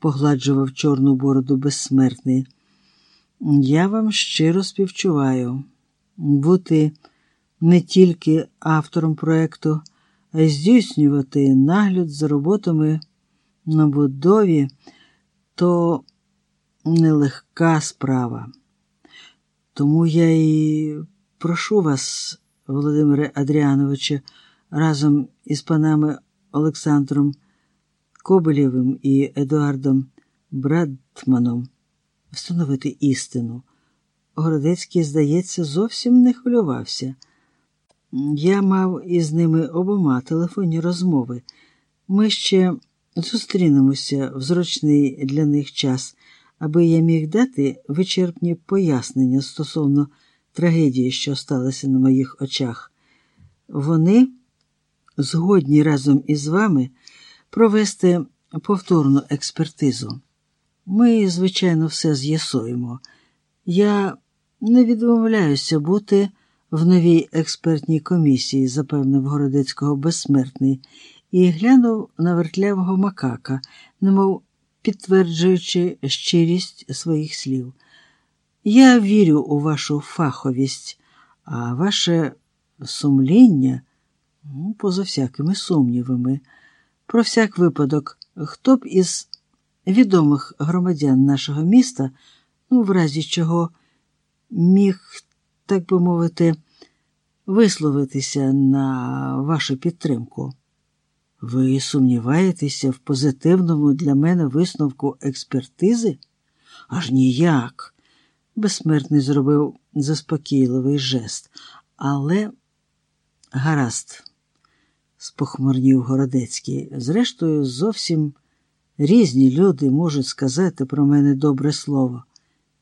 погладжував чорну бороду безсмертний. Я вам щиро співчуваю. Бути не тільки автором проєкту, а й здійснювати нагляд за роботами на будові то нелегка справа. Тому я і прошу вас, Володимире Адріановичу, разом із панами Олександром Кобелєвим і Едуардом Брадтманом встановити істину. Городецький, здається, зовсім не хвилювався. Я мав із ними обома телефонні розмови. Ми ще зустрінемося в зручний для них час, аби я міг дати вичерпні пояснення стосовно трагедії, що сталося на моїх очах. Вони згодні разом із вами провести повторну експертизу. Ми, звичайно, все з'ясуємо. Я не відмовляюся бути в новій експертній комісії, запевнив Городецького безсмертний, і глянув на вертлявого макака, немов підтверджуючи щирість своїх слів. Я вірю у вашу фаховість, а ваше сумління ну, поза всякими сумнівами. Про всяк випадок, хто б із відомих громадян нашого міста, ну, в разі чого міг, так би мовити, висловитися на вашу підтримку. Ви сумніваєтеся в позитивному для мене висновку експертизи? Аж ніяк. Безсмертний зробив заспокійливий жест. Але гаразд, спохмурнів Городецький. Зрештою, зовсім різні люди можуть сказати про мене добре слово.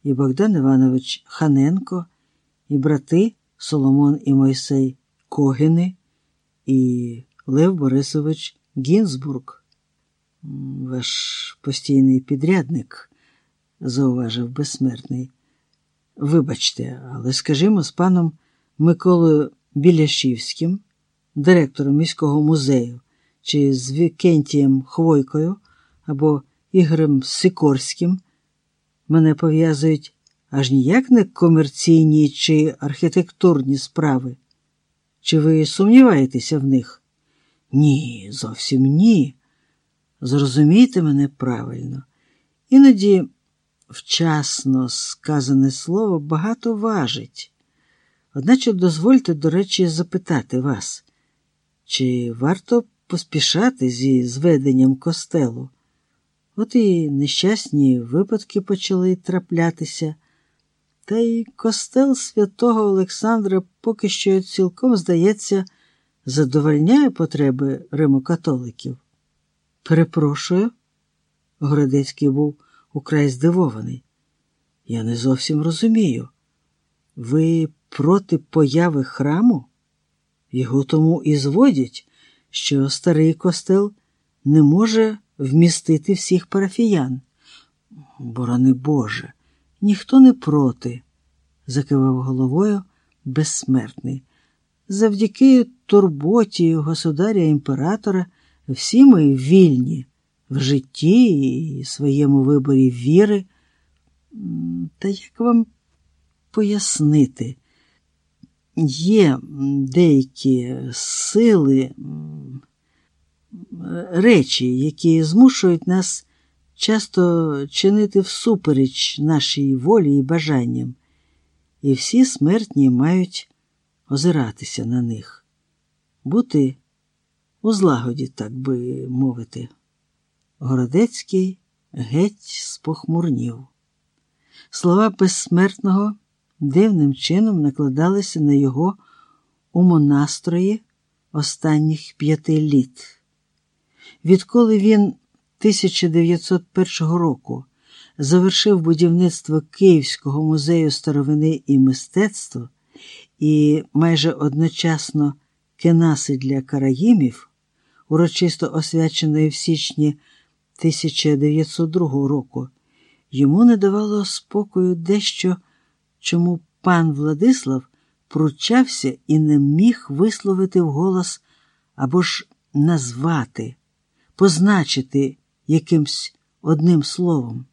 І Богдан Іванович Ханенко, і брати Соломон і Мойсей Когини, і Лев Борисович Гінзбург. Ваш постійний підрядник, зауважив безсмертний. Вибачте, але скажімо, з паном Миколою Біляшівським, директором міського музею, чи з Вікентієм Хвойкою або Ігорем Сикорським мене пов'язують аж ніяк не комерційні чи архітектурні справи. Чи ви сумніваєтеся в них? Ні, зовсім ні. Зрозумійте мене правильно. Іноді вчасно сказане слово багато важить. Одначе дозвольте, до речі, запитати вас, чи варто поспішати зі зведенням костелу? От і нещасні випадки почали траплятися, та й костел святого Олександра поки що цілком, здається, задовольняє потреби римокатоликів. Перепрошую, Городецький був украй здивований. Я не зовсім розумію. Ви проти появи храму? Його тому і зводять, що старий костел не може вмістити всіх парафіян. Борони Боже, ніхто не проти, закивав головою безсмертний. Завдяки турботі государя імператора всі ми вільні в житті і своєму виборі віри. Та як вам пояснити? Є деякі сили, речі, які змушують нас часто чинити всупереч нашій волі і бажанням, і всі смертні мають озиратися на них, бути у злагоді, так би мовити. Городецький геть спохмурнів. Слова безсмертного дивним чином накладалися на його умонастрої останніх п'яти літ. Відколи він 1901 року завершив будівництво Київського музею старовини і мистецтва і майже одночасно кенаси для караїмів, урочисто освяченої в січні 1902 року, йому не давало спокою дещо, чому пан Владислав пручався і не міг висловити вголос або ж назвати, позначити якимсь одним словом.